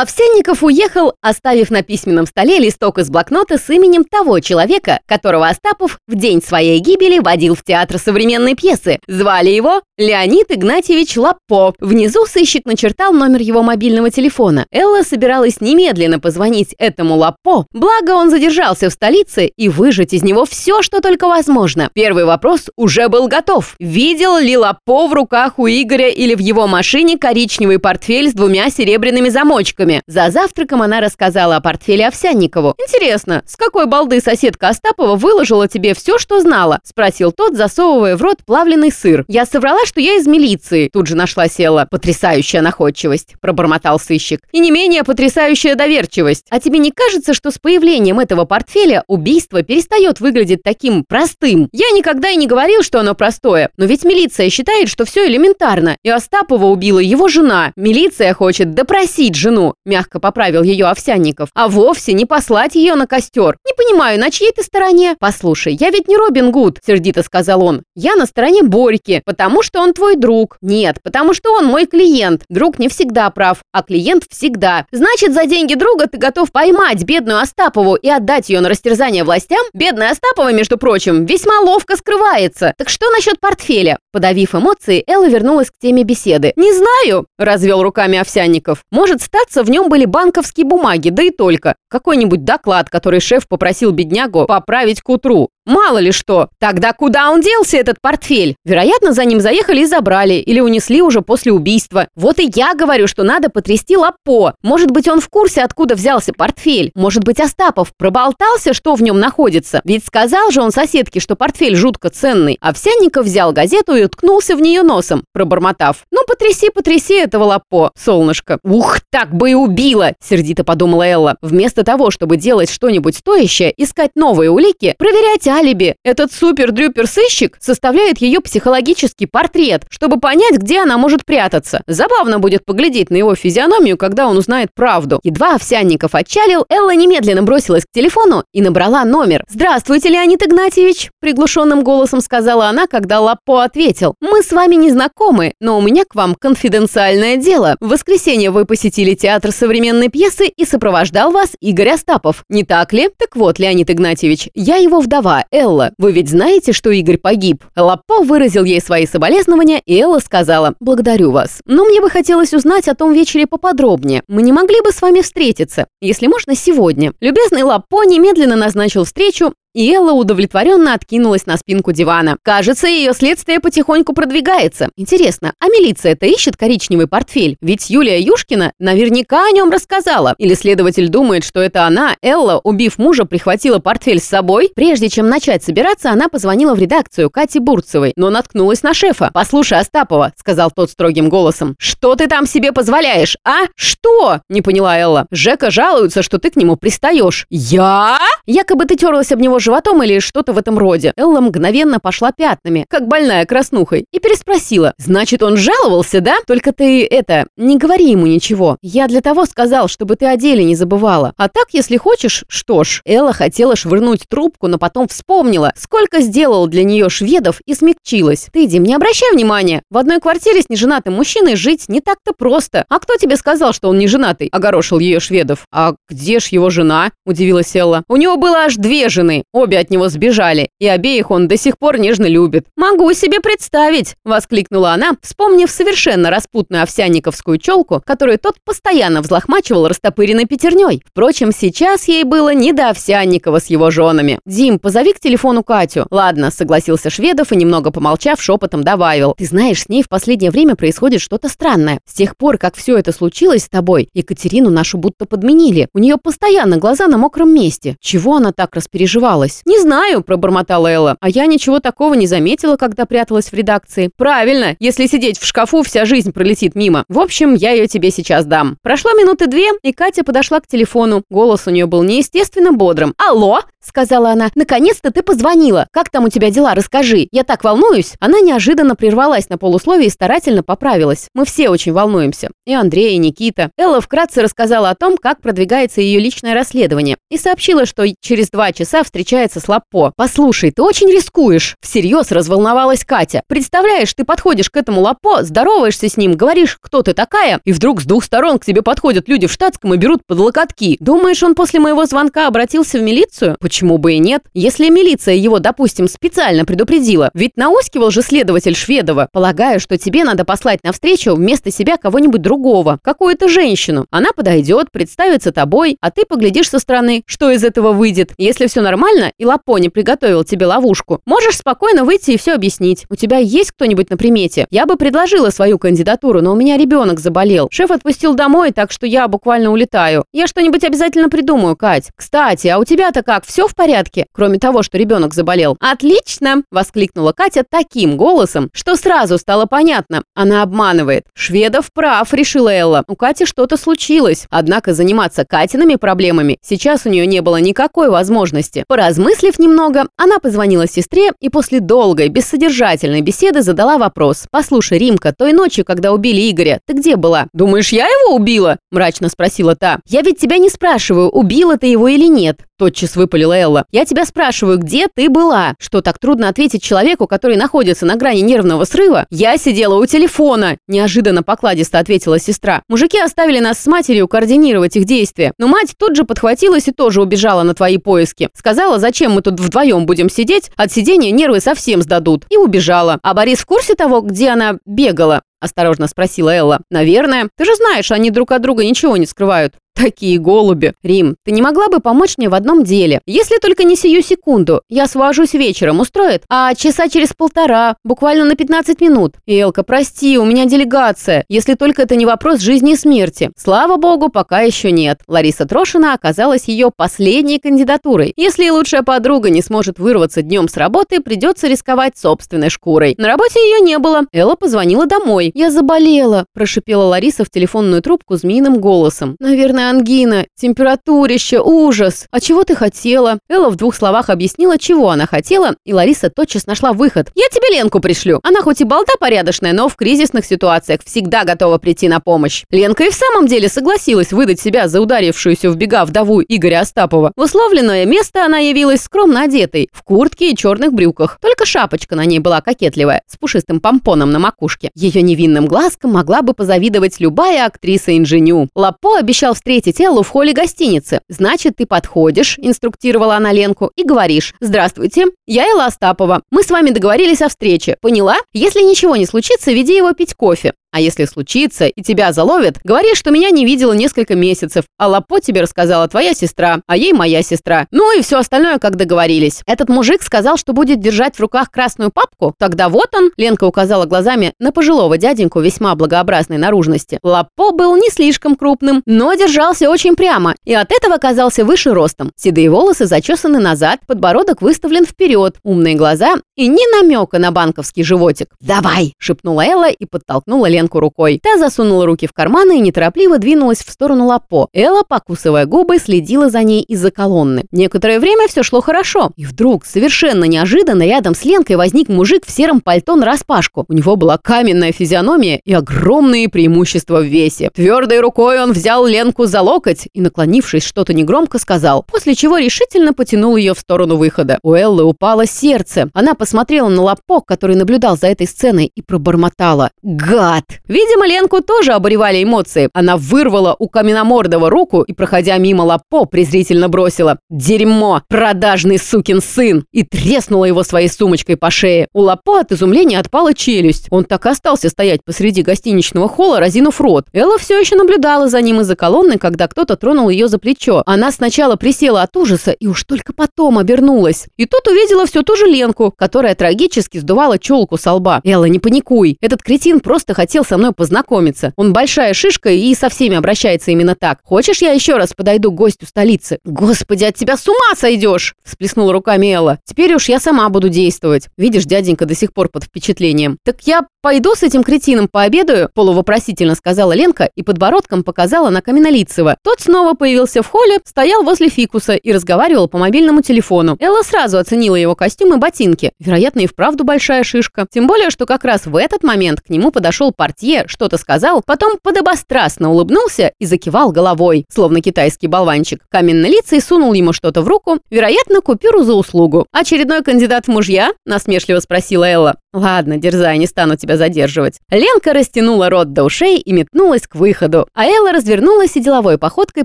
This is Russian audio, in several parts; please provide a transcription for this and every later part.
Овсянников уехал, оставив на письменном столе листок из блокнота с именем того человека, которого Остапов в день своей гибели водил в театр современной пьесы. Звали его Леонид Игнатьевич Лапо. Внизу сыщик начертал номер его мобильного телефона. Элла собиралась немедленно позвонить этому Лапо, благо он задержался в столице и выжать из него все, что только возможно. Первый вопрос уже был готов. Видел ли Лапо в руках у Игоря или в его машине коричневый портфель с двумя серебряными замочками? Девушками. За завтраком она рассказала о портфеле Овсянникову. «Интересно, с какой балды соседка Остапова выложила тебе все, что знала?» – спросил тот, засовывая в рот плавленый сыр. «Я соврала, что я из милиции», – тут же нашла села. «Потрясающая находчивость», – пробормотал сыщик. «И не менее потрясающая доверчивость. А тебе не кажется, что с появлением этого портфеля убийство перестает выглядеть таким простым? Я никогда и не говорил, что оно простое. Но ведь милиция считает, что все элементарно. И Остапова убила его жена. Милиция хочет допросить жену мягко поправил ее Овсянников, а вовсе не послать ее на костер. Не понимаю, на чьей ты стороне? Послушай, я ведь не Робин Гуд, сердито сказал он. Я на стороне Борьки, потому что он твой друг. Нет, потому что он мой клиент. Друг не всегда прав, а клиент всегда. Значит, за деньги друга ты готов поймать бедную Остапову и отдать ее на растерзание властям? Бедная Остапова, между прочим, весьма ловко скрывается. Так что насчет портфеля? Подавив эмоции, Элла вернулась к теме беседы. «Не знаю», – развел руками Овсянников. «Может статься, в нем были банковские бумаги, да и только. Какой-нибудь доклад, который шеф попросил беднягу поправить к утру. Мало ли что. Тогда куда он делся, этот портфель? Вероятно, за ним заехали и забрали, или унесли уже после убийства. Вот и я говорю, что надо потрясти Лапо. Может быть, он в курсе, откуда взялся портфель. Может быть, Остапов проболтался, что в нем находится. Ведь сказал же он соседке, что портфель жутко ценный. Овсянников взял газету и уткнулся в нее носом, пробормотав. «Ну, потряси, потряси этого Лапо, солнышко». «Ух, так бы и убило!» – сердито подумала Элла. Вместо того, чтобы делать что-нибудь стоящее, искать новые улики, проверять алиби. Этот супер-дрюпер-сыщик составляет ее психологический портрет, чтобы понять, где она может прятаться. Забавно будет поглядеть на его физиономию, когда он узнает правду. Едва Овсянников отчалил, Элла немедленно бросилась к телефону и набрала номер. «Здравствуйте, Леонид Игнатьевич!» приглушенным голосом сказала она, когда Лапо ответил. «Мы с вами не знакомы, но у меня к вам конфиденциальное дело. В воскресенье вы посетили театр современной пьесы и сопровождал вас Игорь Остапов. Не так ли? Так вот, Леонид Игнатьевич, я его вдова, Элла. Вы ведь знаете, что Игорь погиб?» Лапо выразил ей свои соболезнования, и Элла сказала «Благодарю вас. Но мне бы хотелось узнать о том вечере поподробнее. Мы не могли бы с вами встретиться, если можно, сегодня». Любезный Лапо немедленно назначил встречу, и Элла удовлетворенно откинулась на спинку дивана. Кажется, ее следствие потихоньку продвигается. Интересно, а милиция-то ищет коричневый портфель? Ведь Юлия Юшкина наверняка о нем рассказала. Или следователь думает, что это она, Элла, убив мужа, прихватила портфель с собой? Прежде чем начать собираться, она позвонила в редакцию Кати Бурцевой, но наткнулась на шефа. «Послушай, Остапова», — сказал тот строгим голосом, «что ты там себе позволяешь, а? Что?» — не поняла Элла. «Жека жалуется, что ты к нему пристаешь». «Я?» Якобы ты терлась об него животом или что-то в этом роде. Элла мгновенно пошла пятнами, как больная краснухой, и переспросила. «Значит, он жаловался, да? Только ты, это, не говори ему ничего. Я для того сказал, чтобы ты о деле не забывала. А так, если хочешь, что ж». Элла хотела швырнуть трубку, но потом вспомнила, сколько сделал для нее шведов и смягчилась. «Ты, Дим, не обращай внимания. В одной квартире с неженатым мужчиной жить не так-то просто. А кто тебе сказал, что он не женатый?» – огорошил ее шведов. «А где ж его жена?» – удивилась Элла. «У него было аж две жены. Обе от него сбежали, и обеих он до сих пор нежно любит. «Могу себе представить!» – воскликнула она, вспомнив совершенно распутную овсяниковскую челку, которую тот постоянно взлохмачивал растопыренной пятерней. Впрочем, сейчас ей было не до Овсянникова с его женами. «Дим, позови к телефону Катю». «Ладно», – согласился Шведов и, немного помолчав, шепотом добавил. «Ты знаешь, с ней в последнее время происходит что-то странное. С тех пор, как все это случилось с тобой, Екатерину нашу будто подменили. У нее постоянно глаза на мокром месте. Чего она так распереживалась?» Пряталась?» «Не знаю», – пробормотала Элла. «А я ничего такого не заметила, когда пряталась в редакции». «Правильно, если сидеть в шкафу, вся жизнь пролетит мимо. В общем, я ее тебе сейчас дам». Прошло минуты две, и Катя подошла к телефону. Голос у нее был неестественно бодрым. «Алло!» Сказала она. «Наконец-то ты позвонила. Как там у тебя дела? Расскажи. Я так волнуюсь». Она неожиданно прервалась на полусловие и старательно поправилась. Мы все очень волнуемся. И Андрей, и Никита. Элла вкратце рассказала о том, как продвигается ее личное расследование. И сообщила, что через два часа встречается с Лаппо. «Послушай, ты очень рискуешь». Всерьез разволновалась Катя. «Представляешь, ты подходишь к этому Лаппо, здороваешься с ним, говоришь, кто ты такая, и вдруг с двух сторон к тебе подходят люди в штатском и берут под локотки. Думаешь, он после моего звонка обратился в милицию? Почему бы и нет? Если милиция его, допустим, специально предупредила, ведь наускивал же следователь Шведова. Полагаю, что тебе надо послать навстречу вместо себя кого-нибудь другого, какую-то женщину. Она подойдет, представится тобой, а ты поглядишь со стороны, что из этого выйдет. Если все нормально и Лапони приготовил тебе ловушку, можешь спокойно выйти и все объяснить. У тебя есть кто-нибудь на примете? Я бы предложила свою кандидатуру, но у меня ребенок заболел. Шеф отпустил домой, так что я буквально улетаю. Я что-нибудь обязательно придумаю, Кать. Кстати, а у тебя-то как, все в порядке? Кроме того, что ребенок заболел. Отлично! Воскликнула Катя таким голосом, что сразу стало понятно. Она обманывает. Шведов прав, решила Элла. У Кати что-то случилось. Однако заниматься Катиными проблемами сейчас у нее не было никакой возможности. Поразмыслив немного, она позвонила сестре и после долгой, бессодержательной беседы задала вопрос. «Послушай, Римка, той ночью, когда убили Игоря, ты где была?» «Думаешь, я его убила?» – мрачно спросила та. «Я ведь тебя не спрашиваю, убила ты его или нет. Тотчас выпалила Элла. «Я тебя спрашиваю, где ты была? Что, так трудно ответить человеку, который находится на грани нервного срыва? Я сидела у телефона!» Неожиданно покладисто ответила сестра. Мужики оставили нас с матерью координировать их действия. Но мать тут же подхватилась и тоже убежала на твои поиски. Сказала, зачем мы тут вдвоем будем сидеть, от сидения нервы совсем сдадут. И убежала. А Борис в курсе того, где она бегала? Осторожно спросила Элла. «Наверное. Ты же знаешь, они друг от друга ничего не скрывают». Такие голуби. Рим, ты не могла бы помочь мне в одном деле? Если только не сию секунду. Я свожусь вечером, устроит? А часа через полтора, буквально на 15 минут. Элка, прости, у меня делегация. Если только это не вопрос жизни и смерти. Слава богу, пока еще нет. Лариса Трошина оказалась ее последней кандидатурой. Если и лучшая подруга не сможет вырваться днем с работы, придется рисковать собственной шкурой. На работе ее не было. Элла позвонила домой. «Я заболела», – прошипела Лариса в телефонную трубку змеиным голосом. «Наверное, ангина, температурище, ужас. А чего ты хотела?» Элла в двух словах объяснила, чего она хотела, и Лариса тотчас нашла выход. «Я тебе Ленку пришлю. Она хоть и болта порядочная, но в кризисных ситуациях всегда готова прийти на помощь». Ленка и в самом деле согласилась выдать себя за ударившуюся в бега вдову Игоря Остапова. В условленное место она явилась скромно одетой, в куртке и черных брюках. Только шапочка на ней была кокетливая, с пушистым помпоном на макушке. Ее невинным глазком могла бы позавидовать любая актриса-инженю. Лапо обещал встретиться встретить Эллу в холле гостиницы. Значит, ты подходишь, инструктировала она Ленку, и говоришь, здравствуйте, я Элла Остапова. Мы с вами договорились о встрече. Поняла? Если ничего не случится, веди его пить кофе. А если случится и тебя заловят, говори, что меня не видела несколько месяцев, а Лапо тебе рассказала твоя сестра, а ей моя сестра. Ну и все остальное, как договорились. Этот мужик сказал, что будет держать в руках красную папку. Тогда вот он, Ленка указала глазами на пожилого дяденьку весьма благообразной наружности. Лапо был не слишком крупным, но держался очень прямо и от этого казался выше ростом. Седые волосы зачесаны назад, подбородок выставлен вперед, умные глаза и ни намека на банковский животик. «Давай!» – шепнула Элла и подтолкнула Ленку Ленку рукой. Та засунула руки в карманы и неторопливо двинулась в сторону Лапо. Элла, покусывая губы, следила за ней из-за колонны. Некоторое время все шло хорошо. И вдруг, совершенно неожиданно, рядом с Ленкой возник мужик в сером пальто на распашку. У него была каменная физиономия и огромные преимущества в весе. Твердой рукой он взял Ленку за локоть и, наклонившись, что-то негромко сказал, после чего решительно потянул ее в сторону выхода. У Эллы упало сердце. Она посмотрела на Лапо, который наблюдал за этой сценой, и пробормотала. «Гад!» Видимо, Ленку тоже обуревали эмоции. Она вырвала у Каменомордова руку и, проходя мимо Лапо, презрительно бросила «Дерьмо! Продажный сукин сын!» и треснула его своей сумочкой по шее. У Лапо от изумления отпала челюсть. Он так и остался стоять посреди гостиничного холла, разинув рот. Элла все еще наблюдала за ним из-за колонны, когда кто-то тронул ее за плечо. Она сначала присела от ужаса и уж только потом обернулась. И тут увидела всю ту же Ленку, которая трагически сдувала челку со лба. «Элла, не паникуй. Этот кретин просто хотел хотел со мной познакомиться. Он большая шишка и со всеми обращается именно так. Хочешь, я еще раз подойду к гостю столицы? Господи, от тебя с ума сойдешь! Всплеснула руками Элла. Теперь уж я сама буду действовать. Видишь, дяденька до сих пор под впечатлением. Так я пойду с этим кретином пообедаю?» полувопросительно сказала Ленка и подбородком показала на Каменолицева. Тот снова появился в холле, стоял возле фикуса и разговаривал по мобильному телефону. Элла сразу оценила его костюм и ботинки. Вероятно, и вправду большая шишка. Тем более, что как раз в этот момент к нему подошел портье, что-то сказал, потом подобострастно улыбнулся и закивал головой, словно китайский болванчик. Каменнолицый сунул ему что-то в руку, вероятно, купюру за услугу. «Очередной кандидат в мужья?» – насмешливо спросила Элла. «Ладно, дерзай, не стану тебя задерживать». Ленка растянула рот до ушей и метнулась к выходу, а Элла развернулась и деловой походкой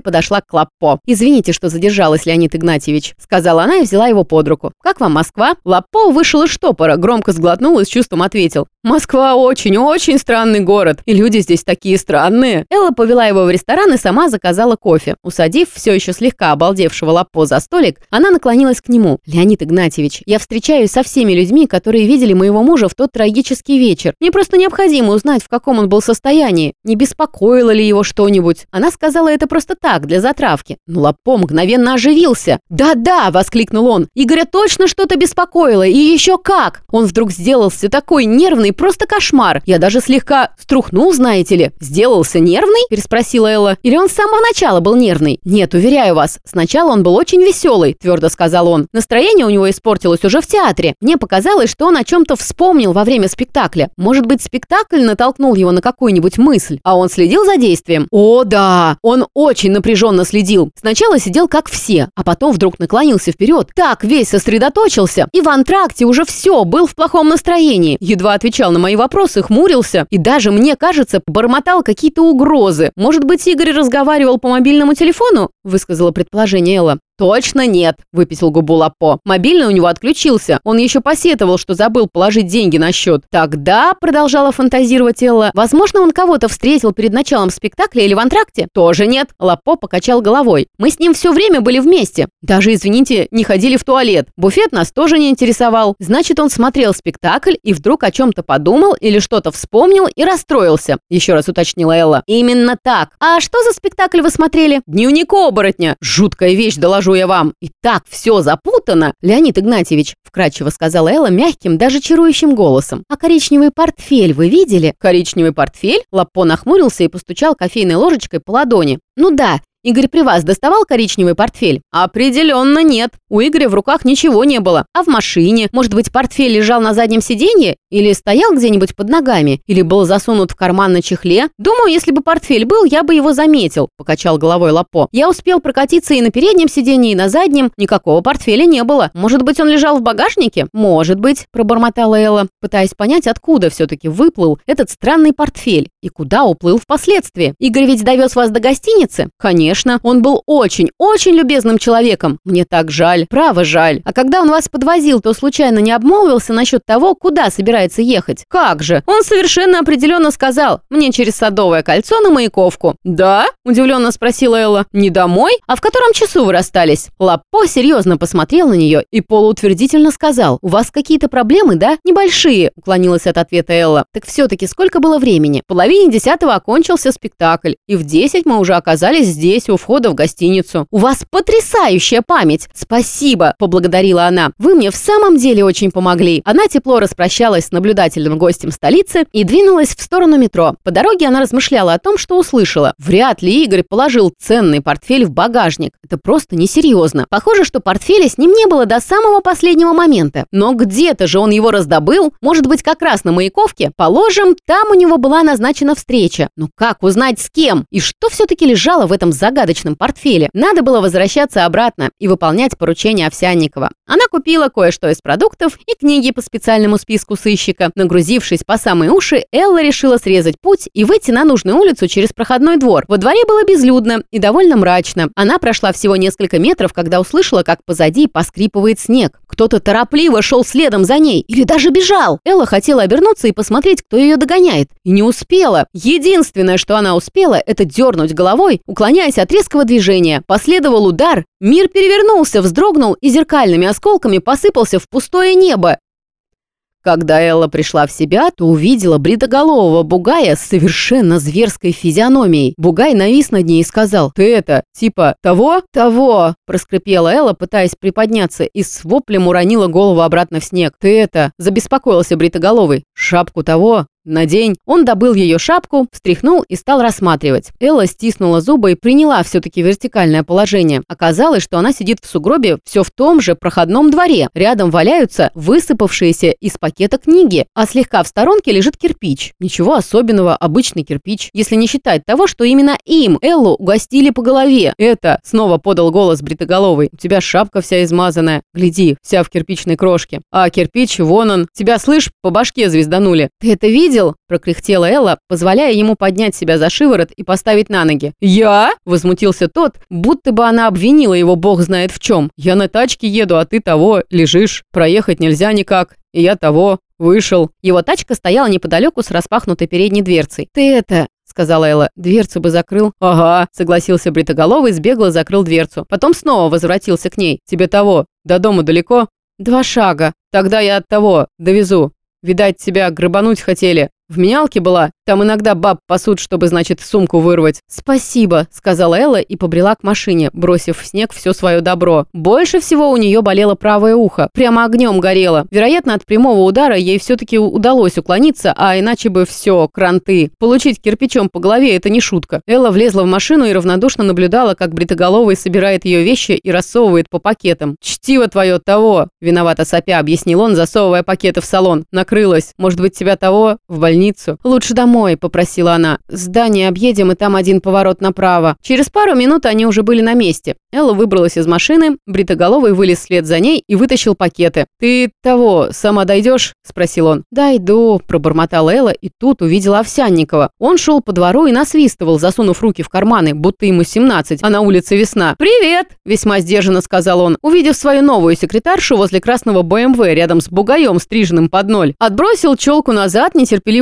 подошла к Лаппо. «Извините, что задержалась, Леонид Игнатьевич», — сказала она и взяла его под руку. «Как вам Москва?» Лаппо вышел из штопора, громко сглотнул и с чувством ответил. «Москва очень-очень странный город, и люди здесь такие странные». Элла повела его в ресторан и сама заказала кофе. Усадив все еще слегка обалдевшего Лаппо за столик, она наклонилась к нему. «Леонид Игнатьевич, я встречаюсь со всеми людьми, которые видели моего мужа в тот трагический вечер. Мне просто необходимо узнать, в каком он был состоянии. Не беспокоило ли его что-нибудь? Она сказала это просто так, для затравки. Но Лапо мгновенно оживился. «Да-да!» – воскликнул он. «Игоря точно что-то беспокоило, и еще как!» Он вдруг сделался такой нервный, просто кошмар. Я даже слегка струхнул, знаете ли. «Сделался нервный?» – переспросила Элла. «Или он с самого начала был нервный?» «Нет, уверяю вас, сначала он был очень веселый», – твердо сказал он. Настроение у него испортилось уже в театре. Мне показалось, что он о чем-то вспомнил во время спектакля. Может быть, спектакль натолкнул его на какую-нибудь мысль, а он следил за действием? О, да! Он очень напряженно следил. Сначала сидел как все, а потом вдруг наклонился вперед. Так весь сосредоточился. И в антракте уже все, был в плохом настроении. Едва отвечал на мои вопросы, хмурился. И даже, мне кажется, бормотал какие-то угрозы. Может быть, Игорь разговаривал по мобильному телефону? Высказала предположение Элла. «Точно нет», – выпятил губу Лапо. «Мобильный у него отключился. Он еще посетовал, что забыл положить деньги на счет. Тогда, – продолжала фантазировать Элла, – возможно, он кого-то встретил перед началом спектакля или в антракте? Тоже нет». Лапо покачал головой. «Мы с ним все время были вместе. Даже, извините, не ходили в туалет. Буфет нас тоже не интересовал. Значит, он смотрел спектакль и вдруг о чем-то подумал или что-то вспомнил и расстроился», – еще раз уточнила Элла. «Именно так. А что за спектакль вы смотрели?» «Дневник оборотня. Жуткая вещь, доложила скажу я вам. И так все запутано. Леонид Игнатьевич, вкратчиво сказала Элла мягким, даже чарующим голосом. А коричневый портфель вы видели? Коричневый портфель? Лапо нахмурился и постучал кофейной ложечкой по ладони. Ну да, Игорь при вас доставал коричневый портфель? Определенно нет. У Игоря в руках ничего не было. А в машине? Может быть, портфель лежал на заднем сиденье? Или стоял где-нибудь под ногами? Или был засунут в карман на чехле? Думаю, если бы портфель был, я бы его заметил, покачал головой Лапо. Я успел прокатиться и на переднем сиденье, и на заднем. Никакого портфеля не было. Может быть, он лежал в багажнике? Может быть, пробормотала Элла, пытаясь понять, откуда все-таки выплыл этот странный портфель и куда уплыл впоследствии. Игорь ведь довез вас до гостиницы? Конечно он был очень, очень любезным человеком. Мне так жаль, право жаль. А когда он вас подвозил, то случайно не обмолвился насчет того, куда собирается ехать? Как же? Он совершенно определенно сказал, мне через Садовое кольцо на Маяковку. Да? Удивленно спросила Элла. Не домой? А в котором часу вы расстались? Лапо серьезно посмотрел на нее и полуутвердительно сказал, у вас какие-то проблемы, да? Небольшие, уклонилась от ответа Элла. Так все-таки сколько было времени? В половине десятого окончился спектакль, и в десять мы уже оказались здесь, у входа в гостиницу. У вас потрясающая память. Спасибо, поблагодарила она. Вы мне в самом деле очень помогли. Она тепло распрощалась с наблюдательным гостем столицы и двинулась в сторону метро. По дороге она размышляла о том, что услышала. Вряд ли Игорь положил ценный портфель в багажник. Это просто несерьезно. Похоже, что портфеля с ним не было до самого последнего момента. Но где-то же он его раздобыл. Может быть, как раз на Маяковке? Положим, там у него была назначена встреча. Но как узнать с кем? И что все-таки лежало в этом загадочном портфеле. Надо было возвращаться обратно и выполнять поручение Овсянникова. Она купила кое-что из продуктов и книги по специальному списку сыщика. Нагрузившись по самые уши, Элла решила срезать путь и выйти на нужную улицу через проходной двор. Во дворе было безлюдно и довольно мрачно. Она прошла всего несколько метров, когда услышала, как позади поскрипывает снег. Кто-то торопливо шел следом за ней или даже бежал. Элла хотела обернуться и посмотреть, кто ее догоняет. И не успела. Единственное, что она успела, это дернуть головой, уклоняясь от резкого движения. Последовал удар, мир перевернулся, вздрогнул и зеркальными осколками посыпался в пустое небо. Когда Элла пришла в себя, то увидела бритоголового бугая с совершенно зверской физиономией. Бугай навис над ней и сказал, «Ты это, типа, того?» «Того!» – проскрипела Элла, пытаясь приподняться, и с воплем уронила голову обратно в снег. «Ты это!» – забеспокоился бритоголовый. «Шапку того?» Надень». Он добыл ее шапку, встряхнул и стал рассматривать. Элла стиснула зубы и приняла все-таки вертикальное положение. Оказалось, что она сидит в сугробе все в том же проходном дворе. Рядом валяются высыпавшиеся из пакета книги, а слегка в сторонке лежит кирпич. Ничего особенного, обычный кирпич, если не считать того, что именно им Эллу угостили по голове. «Это!» — снова подал голос бритоголовый. «У тебя шапка вся измазанная. Гляди, вся в кирпичной крошке. А кирпич, вон он. Тебя, слышь, по башке звезданули. Ты это видел?» — прокряхтела Элла, позволяя ему поднять себя за шиворот и поставить на ноги. «Я?» — возмутился тот, будто бы она обвинила его бог знает в чем. «Я на тачке еду, а ты того, лежишь. Проехать нельзя никак. И я того, вышел». Его тачка стояла неподалеку с распахнутой передней дверцей. «Ты это, сказала Элла. «Дверцу бы закрыл». «Ага», — согласился Бритоголовый, сбегло закрыл дверцу. Потом снова возвратился к ней. «Тебе того, до дома далеко?» «Два шага». «Тогда я от того, довезу. Видать, тебя грабануть хотели. В менялке была? Там иногда баб пасут, чтобы, значит, сумку вырвать. «Спасибо», — сказала Элла и побрела к машине, бросив в снег все свое добро. Больше всего у нее болело правое ухо. Прямо огнем горело. Вероятно, от прямого удара ей все-таки удалось уклониться, а иначе бы все, кранты. Получить кирпичом по голове – это не шутка. Элла влезла в машину и равнодушно наблюдала, как Бритоголовый собирает ее вещи и рассовывает по пакетам. «Чтиво твое того!» – виновато сопя, объяснил он, засовывая пакеты в салон. «Накрылась. Может быть, тебя того? В больницу?» Больницу. Лучше домой», — попросила она. «Здание объедем, и там один поворот направо». Через пару минут они уже были на месте. Элла выбралась из машины, бритоголовый вылез вслед за ней и вытащил пакеты. «Ты того, сама дойдешь?» – спросил он. «Дойду», – пробормотала Элла, и тут увидела Овсянникова. Он шел по двору и насвистывал, засунув руки в карманы, будто ему 17, а на улице весна. «Привет!» – весьма сдержанно сказал он, увидев свою новую секретаршу возле красного БМВ рядом с бугаем, стриженным под ноль. Отбросил челку назад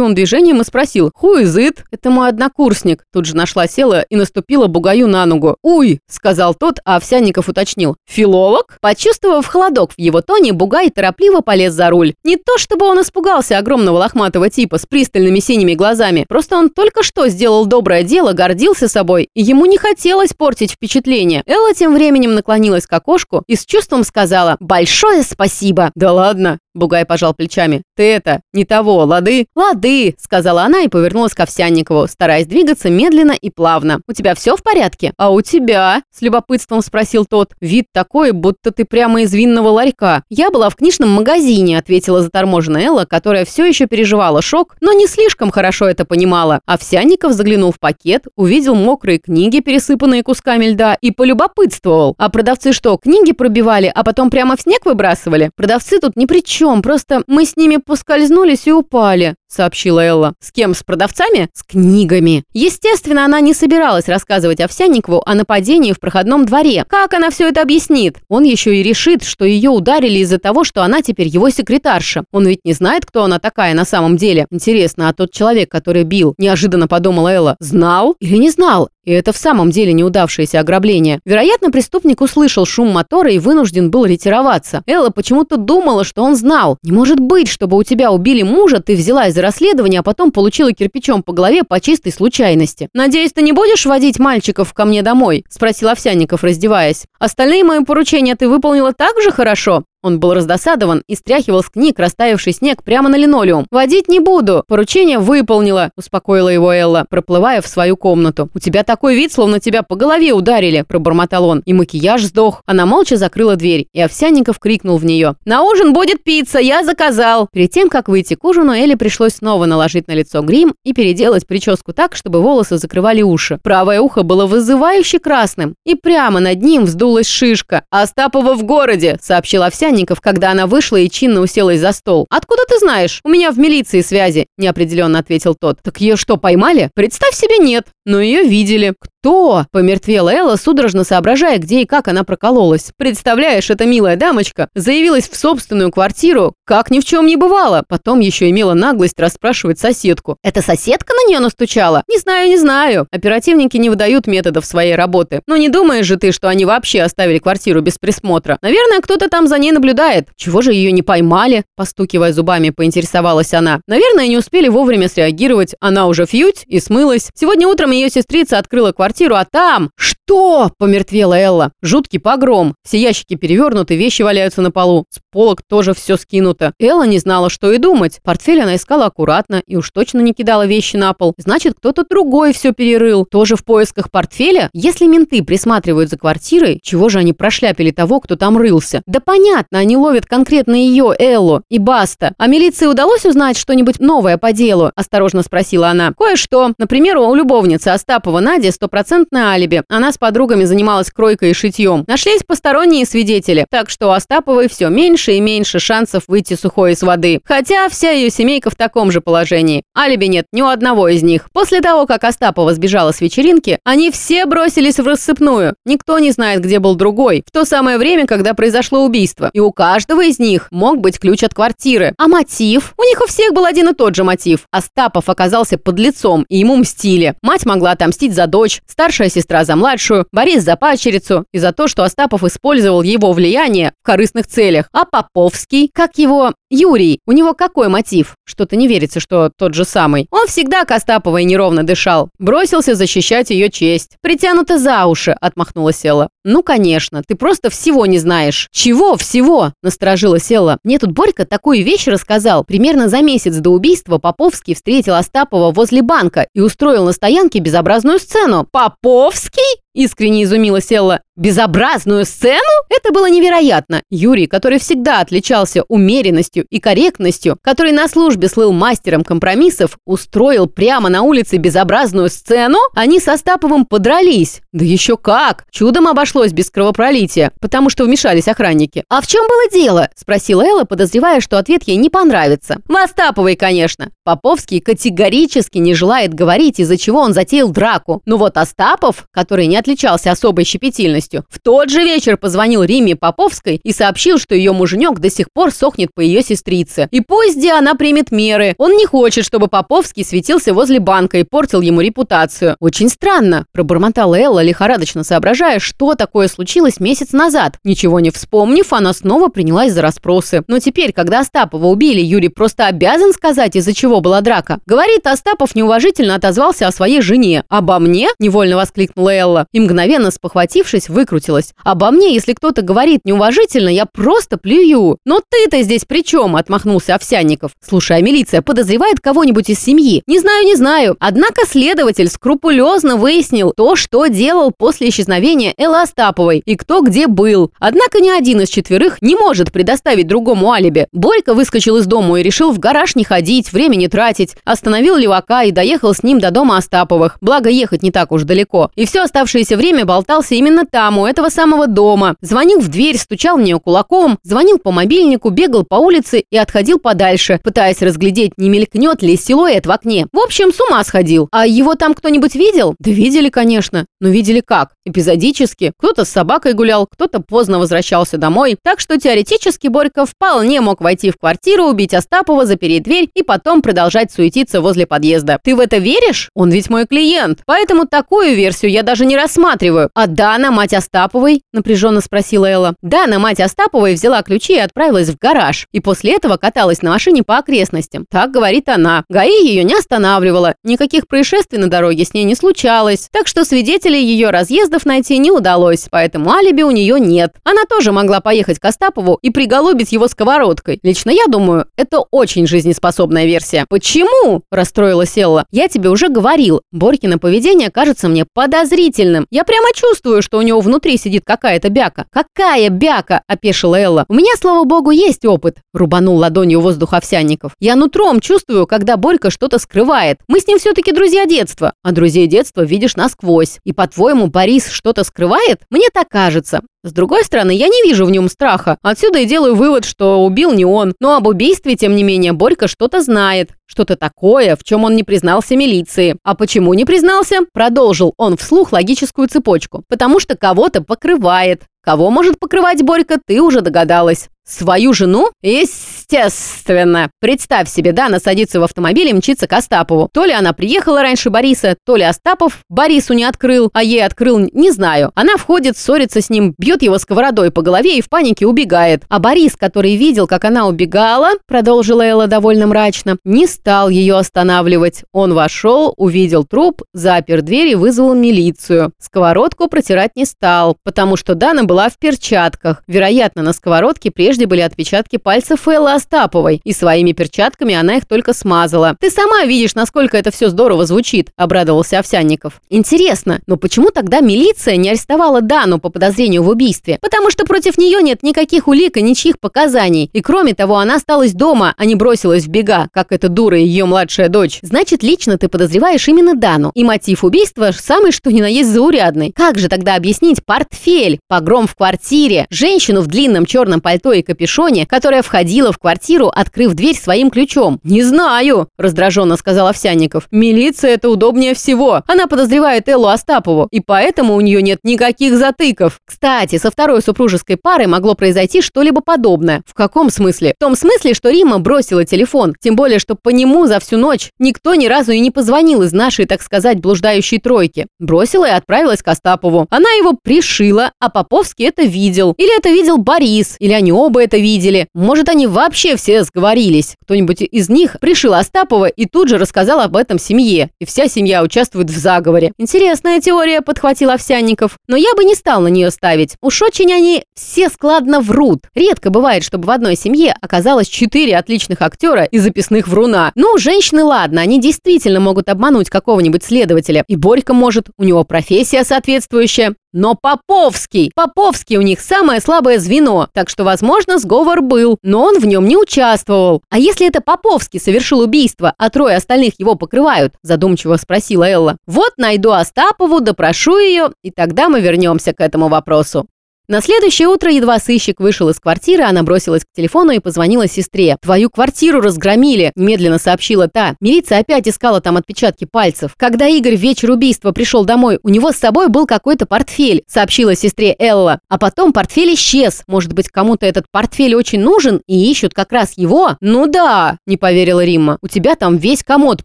нетерпеливым движением и спросил «Who is it?» «Это мой однокурсник». Тут же нашла села и наступила бугаю на ногу. «Уй!» – сказал тот, а Овсянников уточнил. «Филолог?» Почувствовав холодок в его тоне, Бугай торопливо полез за руль. Не то чтобы он испугался огромного лохматого типа с пристальными синими глазами, просто он только что сделал доброе дело, гордился собой, и ему не хотелось портить впечатление. Элла тем временем наклонилась к окошку и с чувством сказала «Большое спасибо!» «Да ладно!» Бугай пожал плечами. «Ты это, не того, лады?» «Лады!» — сказала она и повернулась к Овсянникову, стараясь двигаться медленно и плавно. «У тебя все в порядке?» «А у тебя?» — с любопытством спросил тот. «Вид такой, будто ты прямо из винного ларька». «Я была в книжном магазине», — ответила заторможенная Элла, которая все еще переживала шок, но не слишком хорошо это понимала. Овсянников заглянул в пакет, увидел мокрые книги, пересыпанные кусками льда, и полюбопытствовал. «А продавцы что, книги пробивали, а потом прямо в снег выбрасывали? Продавцы тут ни при чем чем, просто мы с ними поскользнулись и упали сообщила Элла. «С кем? С продавцами?» «С книгами». Естественно, она не собиралась рассказывать Овсянникову о нападении в проходном дворе. Как она все это объяснит? Он еще и решит, что ее ударили из-за того, что она теперь его секретарша. Он ведь не знает, кто она такая на самом деле. Интересно, а тот человек, который бил, неожиданно подумала Элла, знал или не знал? И это в самом деле неудавшееся ограбление. Вероятно, преступник услышал шум мотора и вынужден был ретироваться. Элла почему-то думала, что он знал. Не может быть, чтобы у тебя убили мужа, ты взялась расследование, а потом получила кирпичом по голове по чистой случайности. «Надеюсь, ты не будешь водить мальчиков ко мне домой?» – спросил Овсянников, раздеваясь. «Остальные мои поручения ты выполнила так же хорошо?» Он был раздосадован и стряхивал с книг растаявший снег прямо на линолеум. «Водить не буду. Поручение выполнила», – успокоила его Элла, проплывая в свою комнату. «У тебя такой вид, словно тебя по голове ударили», – пробормотал он. И макияж сдох. Она молча закрыла дверь, и Овсянников крикнул в нее. «На ужин будет пицца, я заказал!» Перед тем, как выйти к ужину, Элле пришлось снова наложить на лицо грим и переделать прическу так, чтобы волосы закрывали уши. Правое ухо было вызывающе красным, и прямо над ним вздулась шишка. «Остапова в городе», – сообщил Овсянников Овсянников, когда она вышла и чинно уселась за стол. «Откуда ты знаешь? У меня в милиции связи», – неопределенно ответил тот. «Так ее что, поймали?» «Представь себе, нет. Но ее видели». «Кто?» – помертвела Элла, судорожно соображая, где и как она прокололась. «Представляешь, эта милая дамочка заявилась в собственную квартиру, как ни в чем не бывало. Потом еще имела наглость расспрашивать соседку. «Это соседка на нее настучала?» «Не знаю, не знаю. Оперативники не выдают методов своей работы. Но не думаешь же ты, что они вообще оставили квартиру без присмотра? Наверное, кто-то там за ней наблюдает. Чего же ее не поймали?» Постукивая зубами, поинтересовалась она. «Наверное, не успели вовремя среагировать. Она уже фьють и смылась. Сегодня утром ее сестрица открыла квартиру квартиру, а там... Что? Помертвела Элла. Жуткий погром. Все ящики перевернуты, вещи валяются на полу. С полок тоже все скинуто. Элла не знала, что и думать. Портфель она искала аккуратно и уж точно не кидала вещи на пол. Значит, кто-то другой все перерыл. Тоже в поисках портфеля? Если менты присматривают за квартирой, чего же они прошляпили того, кто там рылся? Да понятно, они ловят конкретно ее, Эллу, и баста. А милиции удалось узнать что-нибудь новое по делу? Осторожно спросила она. Кое-что. Например, у любовницы Остапова Нади стопроцентное алиби. Она с подругами занималась кройкой и шитьем. Нашлись посторонние свидетели. Так что у Остаповой все меньше и меньше шансов выйти сухой из воды. Хотя вся ее семейка в таком же положении. Алиби нет ни у одного из них. После того, как Остапова сбежала с вечеринки, они все бросились в рассыпную. Никто не знает, где был другой. В то самое время, когда произошло убийство. И у каждого из них мог быть ключ от квартиры. А мотив? У них у всех был один и тот же мотив. Остапов оказался под лицом, и ему мстили. Мать могла отомстить за дочь, старшая сестра за младшую, Борис за падчерицу и за то, что Остапов использовал его влияние в корыстных целях. А Поповский, как его Юрий, у него какой мотив? Что-то не верится, что тот же самый. Он всегда к Остаповой неровно дышал. Бросился защищать ее честь. Притянуто за уши, отмахнулась Элла. Ну, конечно, ты просто всего не знаешь. Чего всего? Насторожила Элла. Мне тут Борька такую вещь рассказал. Примерно за месяц до убийства Поповский встретил Остапова возле банка и устроил на стоянке безобразную сцену. Поповский? Искренне изумилась Элла. Безобразную сцену? Это было невероятно. Юрий, который всегда отличался умеренностью и корректностью, который на службе слыл мастером компромиссов, устроил прямо на улице безобразную сцену? Они со Стаповым подрались. Да еще как! Чудом обошлось без кровопролития, потому что вмешались охранники. «А в чем было дело?» – спросила Элла, подозревая, что ответ ей не понравится. «В Остаповой, конечно. Поповский категорически не желает говорить, из-за чего он затеял драку. Но вот Остапов, который не отличался особой щепетильностью, в тот же вечер позвонил Риме Поповской и сообщил, что ее муженек до сих пор сохнет по ее сестрице. И позже она примет меры. Он не хочет, чтобы Поповский светился возле банка и портил ему репутацию. Очень странно, пробормотала Элла, лихорадочно соображая, что такое случилось месяц назад. Ничего не вспомнив, она снова принялась за расспросы. Но теперь, когда Остапова убили, Юрий просто обязан сказать, из-за чего была драка. Говорит, Остапов неуважительно отозвался о своей жене. «Обо мне?» – невольно воскликнула Элла и мгновенно спохватившись, выкрутилась. «Обо мне, если кто-то говорит неуважительно, я просто плюю». «Но ты-то здесь при чем?» – отмахнулся Овсянников. «Слушай, а милиция подозревает кого-нибудь из семьи?» «Не знаю, не знаю. Однако следователь скрупулезно выяснил то, что делал после исчезновения Эллы Остаповой и кто где был. Однако ни один из четверых не может предоставить другому алиби. Борька выскочил из дома и решил в гараж не ходить, время не тратить. Остановил левака и доехал с ним до дома Остаповых. Благо, ехать не так уж далеко. И все оставшееся время болтался именно там, у этого самого дома. Звонил в дверь, стучал в нее кулаком, звонил по мобильнику, бегал по улице и отходил подальше, пытаясь разглядеть, не мелькнет ли силуэт в окне. В общем, с ума сходил. А его там кто-нибудь видел? Да видели, конечно. Но видели как? Эпизодически. Кто-то с собакой гулял, кто-то поздно возвращался домой. Так что теоретически Борька вполне мог войти в квартиру, убить Остапова, запереть дверь и потом продолжать суетиться возле подъезда. Ты в это веришь? Он ведь мой клиент. Поэтому такую версию я даже не рассматриваю. А Дана, мать Остаповой? Напряженно спросила Элла. Дана, мать Остаповой, взяла ключи и отправилась в гараж. И после этого каталась на машине по окрестностям. Так говорит она. ГАИ ее не останавливала. Никаких происшествий на дороге с ней не случалось. Так что свидетелей ее разъезда подъездов найти не удалось, поэтому алиби у нее нет. Она тоже могла поехать к Остапову и приголубить его сковородкой. Лично я думаю, это очень жизнеспособная версия. «Почему?» – расстроилась Элла. «Я тебе уже говорил, Борькино поведение кажется мне подозрительным. Я прямо чувствую, что у него внутри сидит какая-то бяка». «Какая бяка?» – опешила Элла. «У меня, слава богу, есть опыт», – рубанул ладонью воздух Овсянников. «Я нутром чувствую, когда Борька что-то скрывает. Мы с ним все-таки друзья детства, а друзей детства видишь насквозь. И, по-твоему, Борис что-то скрывает? Мне так кажется. С другой стороны, я не вижу в нем страха. Отсюда и делаю вывод, что убил не он. Но об убийстве, тем не менее, Борька что-то знает. Что-то такое, в чем он не признался милиции. А почему не признался? Продолжил он вслух логическую цепочку. Потому что кого-то покрывает. Кого может покрывать Борька, ты уже догадалась. Свою жену? Естественно. Представь себе, Дана садится в автомобиль и мчится к Остапову. То ли она приехала раньше Бориса, то ли Остапов Борису не открыл, а ей открыл, не знаю. Она входит, ссорится с ним, бьет его сковородой по голове и в панике убегает. А Борис, который видел, как она убегала, продолжила Элла довольно мрачно, не стал ее останавливать. Он вошел, увидел труп, запер дверь и вызвал милицию. Сковородку протирать не стал, потому что Дана была в перчатках. Вероятно, на сковородке прежде прежде были отпечатки пальцев Эллы Остаповой, и своими перчатками она их только смазала. «Ты сама видишь, насколько это все здорово звучит», – обрадовался Овсянников. «Интересно, но почему тогда милиция не арестовала Дану по подозрению в убийстве? Потому что против нее нет никаких улик и ничьих показаний. И кроме того, она осталась дома, а не бросилась в бега, как эта дура и ее младшая дочь. Значит, лично ты подозреваешь именно Дану. И мотив убийства самый что ни на есть заурядный. Как же тогда объяснить портфель, погром в квартире, женщину в длинном черном пальто и и капюшоне, которая входила в квартиру, открыв дверь своим ключом. «Не знаю», – раздраженно сказал Овсянников. «Милиция – это удобнее всего. Она подозревает Эллу Остапову, и поэтому у нее нет никаких затыков. Кстати, со второй супружеской парой могло произойти что-либо подобное. В каком смысле? В том смысле, что Рима бросила телефон. Тем более, что по нему за всю ночь никто ни разу и не позвонил из нашей, так сказать, блуждающей тройки. Бросила и отправилась к Остапову. Она его пришила, а Поповский это видел. Или это видел Борис, или они оба оба это видели. Может, они вообще все сговорились. Кто-нибудь из них пришил Остапова и тут же рассказал об этом семье. И вся семья участвует в заговоре. Интересная теория, подхватил Овсянников. Но я бы не стал на нее ставить. Уж очень они все складно врут. Редко бывает, чтобы в одной семье оказалось четыре отличных актера и записных вруна. Ну, женщины, ладно, они действительно могут обмануть какого-нибудь следователя. И Борька может, у него профессия соответствующая. Но Поповский! Поповский у них самое слабое звено, так что, возможно, сговор был, но он в нем не участвовал. А если это Поповский совершил убийство, а трое остальных его покрывают? Задумчиво спросила Элла. Вот найду Остапову, допрошу ее, и тогда мы вернемся к этому вопросу. На следующее утро едва сыщик вышел из квартиры, она бросилась к телефону и позвонила сестре. «Твою квартиру разгромили», – немедленно сообщила та. Милиция опять искала там отпечатки пальцев. Когда Игорь в вечер убийства пришел домой, у него с собой был какой-то портфель, сообщила сестре Элла. А потом портфель исчез. Может быть, кому-то этот портфель очень нужен и ищут как раз его? Ну да, не поверила Римма. У тебя там весь комод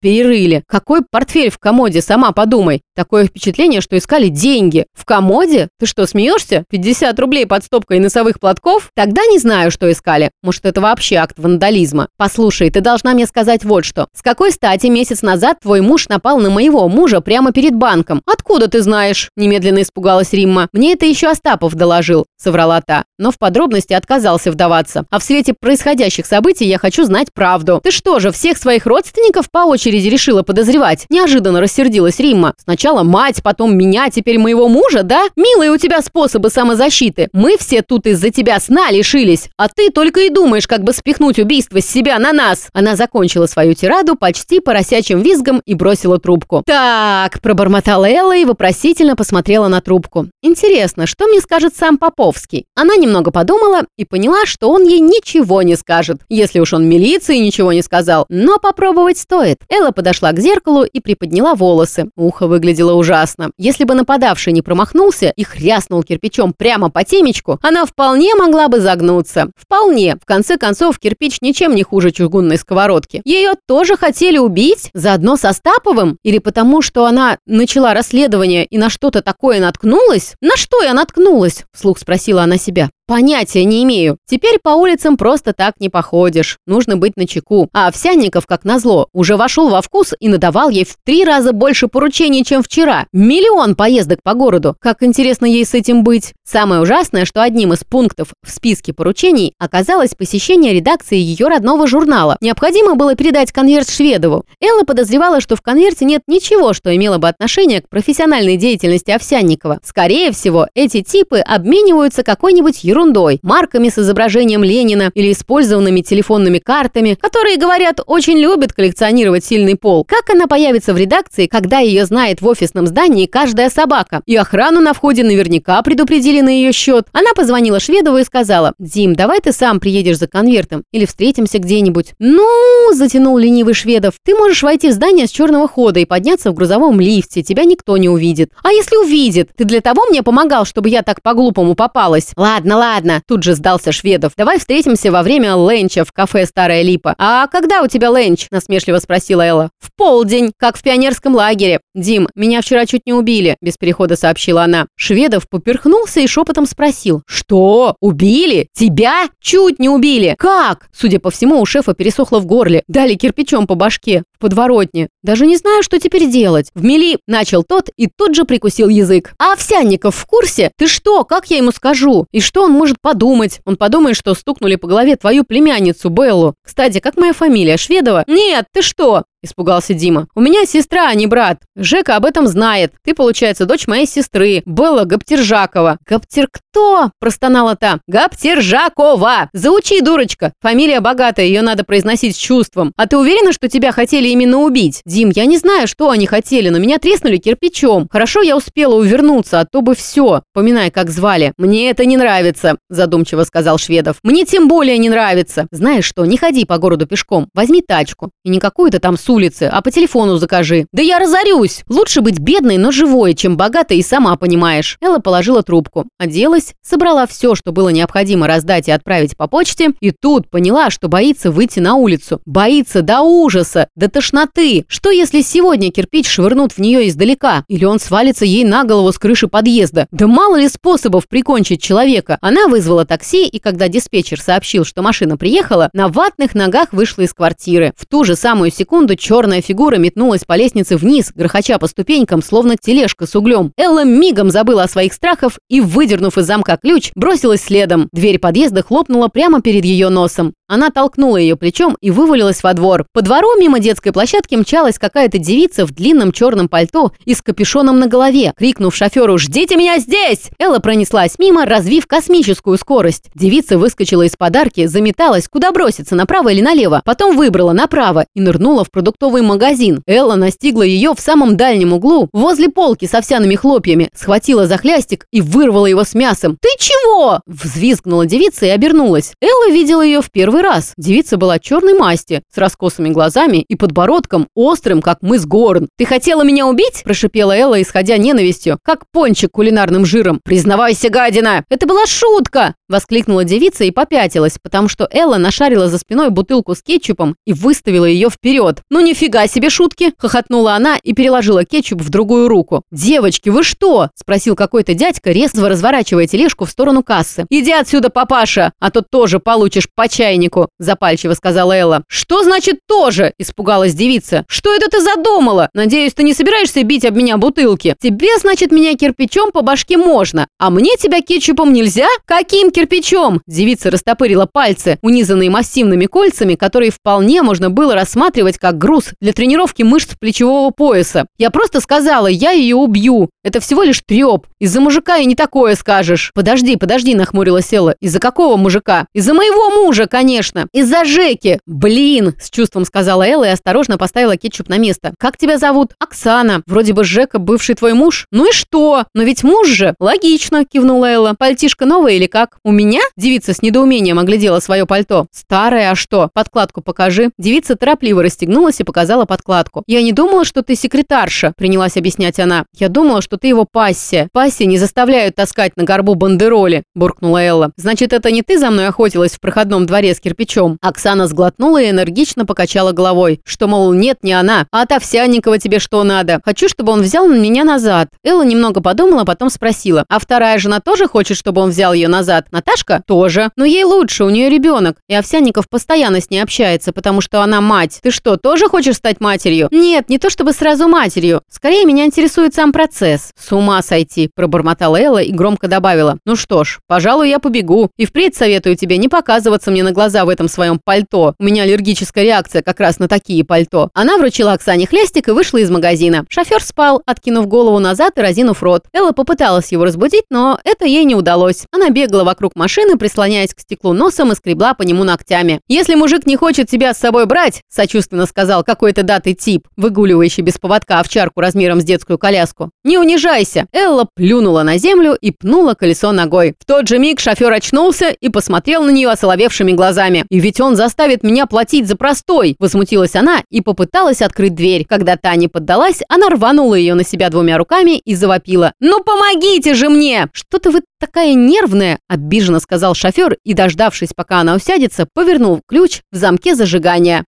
перерыли. Какой портфель в комоде, сама подумай. Такое впечатление, что искали деньги. В комоде? Ты что, смеешься? 50 50 рублей под стопкой носовых платков, тогда не знаю, что искали. Может, это вообще акт вандализма. Послушай, ты должна мне сказать вот что. С какой стати месяц назад твой муж напал на моего мужа прямо перед банком? Откуда ты знаешь? Немедленно испугалась Римма. Мне это еще Остапов доложил, соврала та. Но в подробности отказался вдаваться. А в свете происходящих событий я хочу знать правду. Ты что же, всех своих родственников по очереди решила подозревать? Неожиданно рассердилась Римма. Сначала мать, потом меня, теперь моего мужа, да? Милые у тебя способы самозащиты защиты. Мы все тут из-за тебя сна лишились, а ты только и думаешь, как бы спихнуть убийство с себя на нас». Она закончила свою тираду почти поросячим визгом и бросила трубку. «Так», – пробормотала Элла и вопросительно посмотрела на трубку. «Интересно, что мне скажет сам Поповский?» Она немного подумала и поняла, что он ей ничего не скажет, если уж он милиции ничего не сказал. Но попробовать стоит. Элла подошла к зеркалу и приподняла волосы. Ухо выглядело ужасно. Если бы нападавший не промахнулся и хряснул кирпичом прямо прямо по темечку, она вполне могла бы загнуться. Вполне. В конце концов, кирпич ничем не хуже чугунной сковородки. Ее тоже хотели убить? Заодно со Стаповым? Или потому, что она начала расследование и на что-то такое наткнулась? На что я наткнулась? Вслух спросила она себя. Понятия не имею. Теперь по улицам просто так не походишь. Нужно быть начеку. А Овсянников, как назло, уже вошел во вкус и надавал ей в три раза больше поручений, чем вчера. Миллион поездок по городу. Как интересно ей с этим быть. Самое ужасное, что одним из пунктов в списке поручений оказалось посещение редакции ее родного журнала. Необходимо было передать конверт Шведову. Элла подозревала, что в конверте нет ничего, что имело бы отношение к профессиональной деятельности Овсянникова. Скорее всего, эти типы обмениваются какой-нибудь ерундой, марками с изображением Ленина или использованными телефонными картами, которые, говорят, очень любят коллекционировать сильный пол. Как она появится в редакции, когда ее знает в офисном здании каждая собака? И охрану на входе наверняка предупредили на ее счет. Она позвонила Шведову и сказала, «Дим, давай ты сам приедешь за конвертом или встретимся где-нибудь». «Ну, — затянул ленивый Шведов, — ты можешь войти в здание с черного хода и подняться в грузовом лифте, тебя никто не увидит. А если увидит? Ты для того мне помогал, чтобы я так по-глупому попалась? Ладно, ладно, тут же сдался Шведов. Давай встретимся во время ленча в кафе «Старая липа». А когда у тебя ленч? Насмешливо спросила Элла. В полдень, как в пионерском лагере. Дим, меня вчера чуть не убили, без перехода сообщила она. Шведов поперхнулся и шепотом спросил. Что? Убили? Тебя? Чуть не убили. Как? Судя по всему, у шефа пересохло в горле. Дали кирпичом по башке в подворотне. Даже не знаю, что теперь делать. В мели начал тот и тут же прикусил язык. А Овсянников в курсе? Ты что? Как я ему скажу? И что он может подумать? Он подумает, что стукнули по голове твою племянницу Беллу. Кстати, как моя фамилия? Шведова? Нет, ты что? Испугался Дима. «У меня сестра, а не брат. Жека об этом знает. Ты, получается, дочь моей сестры, Белла Гаптержакова». «Гаптер кто?» – простонала та. «Гаптержакова! Заучи, дурочка! Фамилия богатая, ее надо произносить с чувством. А ты уверена, что тебя хотели именно убить? Дим, я не знаю, что они хотели, но меня треснули кирпичом. Хорошо, я успела увернуться, а то бы все. Поминай, как звали. Мне это не нравится», – задумчиво сказал Шведов. «Мне тем более не нравится. Знаешь что, не ходи по городу пешком. Возьми тачку. И не какую-то там су улицы, а по телефону закажи. Да я разорюсь! Лучше быть бедной, но живой, чем богатой и сама понимаешь. Элла положила трубку, оделась, собрала все, что было необходимо раздать и отправить по почте, и тут поняла, что боится выйти на улицу. Боится до ужаса, до тошноты. Что если сегодня кирпич швырнут в нее издалека? Или он свалится ей на голову с крыши подъезда? Да мало ли способов прикончить человека. Она вызвала такси, и когда диспетчер сообщил, что машина приехала, на ватных ногах вышла из квартиры. В ту же самую секунду черная фигура метнулась по лестнице вниз, грохоча по ступенькам, словно тележка с углем. Элла мигом забыла о своих страхах и, выдернув из замка ключ, бросилась следом. Дверь подъезда хлопнула прямо перед ее носом. Она толкнула ее плечом и вывалилась во двор. По двору мимо детской площадки мчалась какая-то девица в длинном черном пальто и с капюшоном на голове, крикнув шоферу «Ждите меня здесь!». Элла пронеслась мимо, развив космическую скорость. Девица выскочила из подарки, заметалась, куда броситься, направо или налево, потом выбрала направо и нырнула в продуктовый магазин. Элла настигла ее в самом дальнем углу, возле полки с овсяными хлопьями, схватила за хлястик и вырвала его с мясом. «Ты чего?» – взвизгнула девица и обернулась. Элла видела ее в первый раз. Девица была черной масти, с раскосыми глазами и подбородком, острым, как мыс Горн. «Ты хотела меня убить?» – прошипела Элла, исходя ненавистью, как пончик кулинарным жиром. «Признавайся, гадина! Это была шутка!» – воскликнула девица и попятилась, потому что Элла нашарила за спиной бутылку с кетчупом и выставила ее вперед. «Ну нифига себе шутки!» – хохотнула она и переложила кетчуп в другую руку. «Девочки, вы что?» – спросил какой-то дядька, резво разворачивая тележку в сторону кассы. «Иди отсюда, папаша, а то тоже получишь по чайнику!» Доминику», – запальчиво сказала Элла. «Что значит тоже?» – испугалась девица. «Что это ты задумала? Надеюсь, ты не собираешься бить об меня бутылки? Тебе, значит, меня кирпичом по башке можно, а мне тебя кетчупом нельзя? Каким кирпичом?» Девица растопырила пальцы, унизанные массивными кольцами, которые вполне можно было рассматривать как груз для тренировки мышц плечевого пояса. «Я просто сказала, я ее убью. Это всего лишь треп. Из-за мужика и не такое скажешь». «Подожди, подожди», – нахмурилась Элла. «Из-за какого мужика?» «Из-за моего мужа, конечно!» из-за Жеки. Блин, с чувством сказала Элла и осторожно поставила кетчуп на место. Как тебя зовут? Оксана. Вроде бы Жека бывший твой муж. Ну и что? Но ведь муж же. Логично, кивнула Элла. Пальтишко новое или как? У меня? Девица с недоумением оглядела свое пальто. Старое, а что? Подкладку покажи. Девица торопливо расстегнулась и показала подкладку. Я не думала, что ты секретарша, принялась объяснять она. Я думала, что ты его пассия. Пассия не заставляют таскать на горбу бандероли, буркнула Элла. Значит, это не ты за мной охотилась в проходном дворе с кирпичом. Оксана сглотнула и энергично покачала головой, что, мол, нет, не она, а от Овсянникова тебе что надо. Хочу, чтобы он взял меня назад. Элла немного подумала, а потом спросила, а вторая жена тоже хочет, чтобы он взял ее назад? Наташка? Тоже. Но ей лучше, у нее ребенок. И Овсянников постоянно с ней общается, потому что она мать. Ты что, тоже хочешь стать матерью? Нет, не то чтобы сразу матерью. Скорее, меня интересует сам процесс. С ума сойти, пробормотала Элла и громко добавила. Ну что ж, пожалуй, я побегу. И впредь советую тебе не показываться мне на глаза в этом своем пальто. У меня аллергическая реакция как раз на такие пальто. Она вручила Оксане хлястик и вышла из магазина. Шофер спал, откинув голову назад и разинув рот. Элла попыталась его разбудить, но это ей не удалось. Она бегала вокруг машины, прислоняясь к стеклу носом и скребла по нему ногтями. «Если мужик не хочет тебя с собой брать», – сочувственно сказал какой-то датый тип, выгуливающий без поводка овчарку размером с детскую коляску. «Не унижайся!» Элла плюнула на землю и пнула колесо ногой. В тот же миг шофер очнулся и посмотрел на нее осоловевшими глазами. «И ведь он заставит меня платить за простой!» Возмутилась она и попыталась открыть дверь. Когда та не поддалась, она рванула ее на себя двумя руками и завопила. «Ну помогите же мне!» «Что-то вы такая нервная!» – обиженно сказал шофер и, дождавшись, пока она усядется, повернул ключ в замке зажигания.